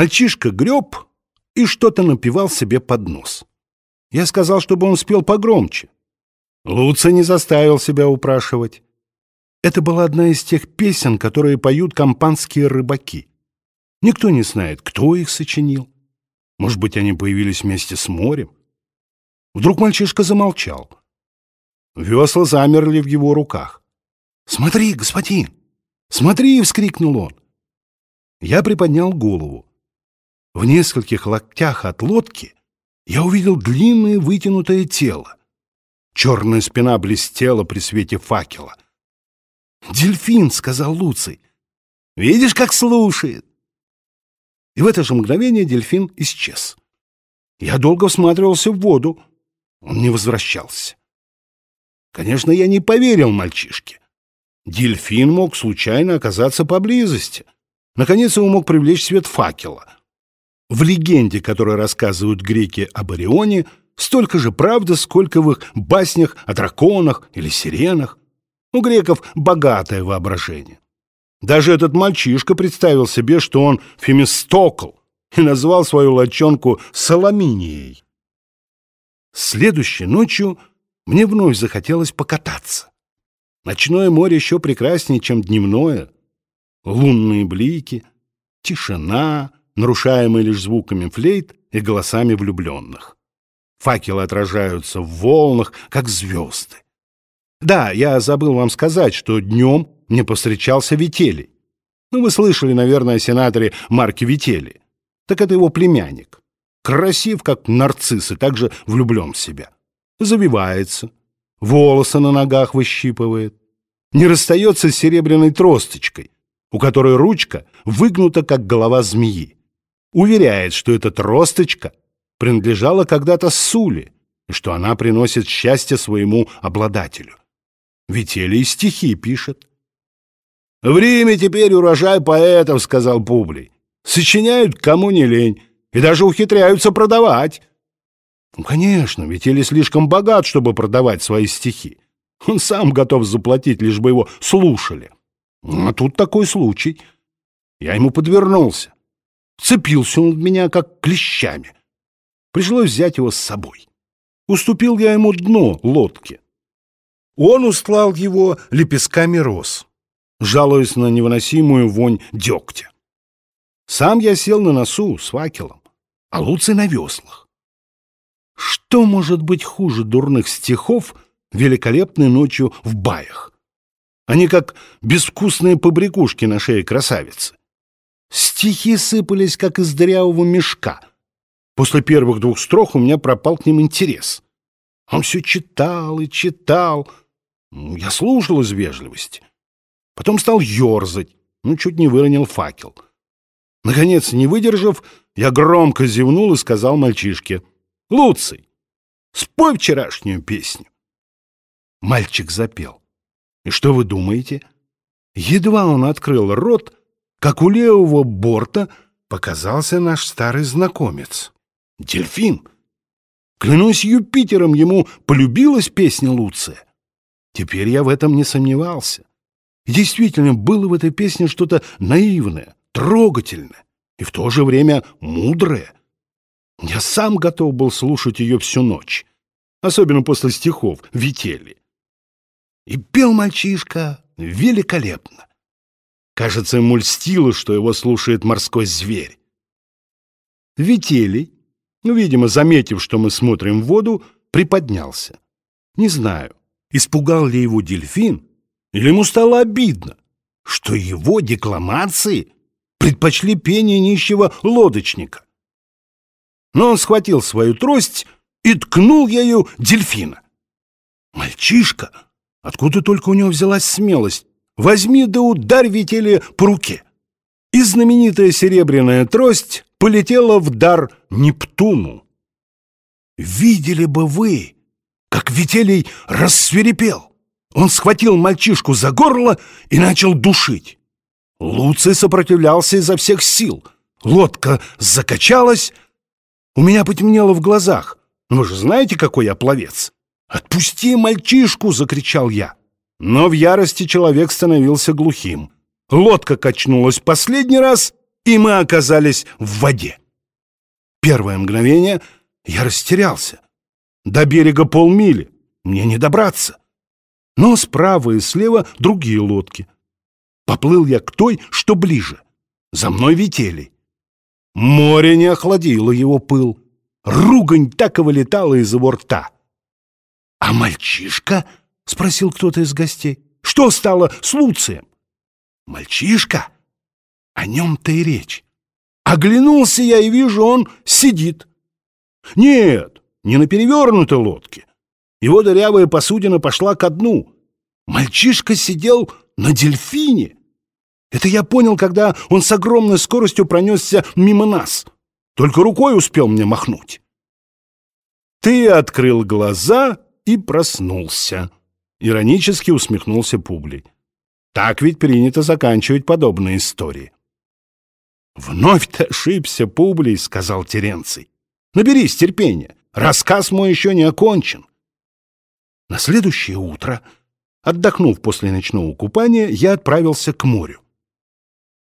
Мальчишка греб и что-то напевал себе под нос. Я сказал, чтобы он спел погромче. Луца не заставил себя упрашивать. Это была одна из тех песен, которые поют компанские рыбаки. Никто не знает, кто их сочинил. Может быть, они появились вместе с морем. Вдруг мальчишка замолчал. Весла замерли в его руках. «Смотри, господин! Смотри!» — вскрикнул он. Я приподнял голову. В нескольких локтях от лодки я увидел длинное вытянутое тело. Черная спина блестела при свете факела. «Дельфин!» — сказал Луций. «Видишь, как слушает!» И в это же мгновение дельфин исчез. Я долго всматривался в воду. Он не возвращался. Конечно, я не поверил мальчишке. Дельфин мог случайно оказаться поблизости. Наконец его мог привлечь свет факела. В легенде, которую рассказывают греки об Орионе, столько же правды, сколько в их баснях о драконах или сиренах. У греков богатое воображение. Даже этот мальчишка представил себе, что он Фемистокл, и назвал свою лочонку Соломинией. Следующей ночью мне вновь захотелось покататься. Ночное море еще прекраснее, чем дневное. Лунные блики, тишина, нарушаемая лишь звуками флейт и голосами влюбленных. Факелы отражаются в волнах, как звезды. Да, я забыл вам сказать, что днем мне повстречался Вителий. Ну, вы слышали, наверное, о сенаторе Марке Вителии. Так это его племянник. Красив, как нарцисс, и также влюблен в себя. Завивается, волосы на ногах выщипывает. Не расстается с серебряной тросточкой, у которой ручка выгнута, как голова змеи. Уверяет, что эта тросточка принадлежала когда-то Суле, и что она приносит счастье своему обладателю. Вителий стихи пишет. «В Риме теперь урожай поэтов», — сказал Публий. «Сочиняют, кому не лень, и даже ухитряются продавать». Ну, конечно, Вителий слишком богат, чтобы продавать свои стихи. Он сам готов заплатить, лишь бы его слушали. А тут такой случай. Я ему подвернулся. Цепился он в меня, как клещами. Пришлось взять его с собой. Уступил я ему дно лодки. Он устлал его лепестками роз, жалуясь на невыносимую вонь дегтя. Сам я сел на носу с факелом, а Луций на веслах. Что может быть хуже дурных стихов великолепной ночью в баях? Они как безвкусные побрякушки на шее красавицы. Стихи сыпались, как из дырявого мешка. После первых двух строк у меня пропал к ним интерес. Он все читал и читал, ну, я слушал из вежливости. Потом стал ерзать, ну, чуть не выронил факел. Наконец, не выдержав, я громко зевнул и сказал мальчишке, «Луций, спой вчерашнюю песню». Мальчик запел. И что вы думаете? Едва он открыл рот, как у левого борта показался наш старый знакомец. Дельфин. Клянусь Юпитером, ему полюбилась песня Луция. Теперь я в этом не сомневался. Действительно, было в этой песне что-то наивное, трогательное и в то же время мудрое. Я сам готов был слушать ее всю ночь, особенно после стихов Вители. И пел мальчишка великолепно. Кажется, ему льстило, что его слушает морской зверь. Вителий, ну, видимо, заметив, что мы смотрим в воду, приподнялся. Не знаю, Испугал ли его дельфин, или ему стало обидно, что его декламации предпочли пение нищего лодочника. Но он схватил свою трость и ткнул ею дельфина. Мальчишка, откуда только у него взялась смелость, возьми да ударь ветели по руке. И знаменитая серебряная трость полетела в дар Нептуну. Видели бы вы, как Вителий рассверепел. Он схватил мальчишку за горло и начал душить. Луций сопротивлялся изо всех сил. Лодка закачалась. У меня потемнело в глазах. Ну, вы же знаете, какой я пловец. «Отпусти мальчишку!» — закричал я. Но в ярости человек становился глухим. Лодка качнулась последний раз, и мы оказались в воде. Первое мгновение я растерялся. До берега полмили, мне не добраться. Но справа и слева другие лодки. Поплыл я к той, что ближе. За мной вители. Море не охладило его пыл. Ругань так и вылетала из его рта. «А мальчишка?» — спросил кто-то из гостей. «Что стало с Луцием?» «Мальчишка?» О нем-то и речь. Оглянулся я и вижу, он сидит. Нет, не на перевернутой лодке. Его дырявая посудина пошла ко дну. Мальчишка сидел на дельфине. Это я понял, когда он с огромной скоростью пронесся мимо нас. Только рукой успел мне махнуть. Ты открыл глаза и проснулся. Иронически усмехнулся Публий. Так ведь принято заканчивать подобные истории. «Вновь ты ошибся, Публий», — сказал Теренций. «Наберись терпения, рассказ мой еще не окончен». На следующее утро, отдохнув после ночного купания, я отправился к морю.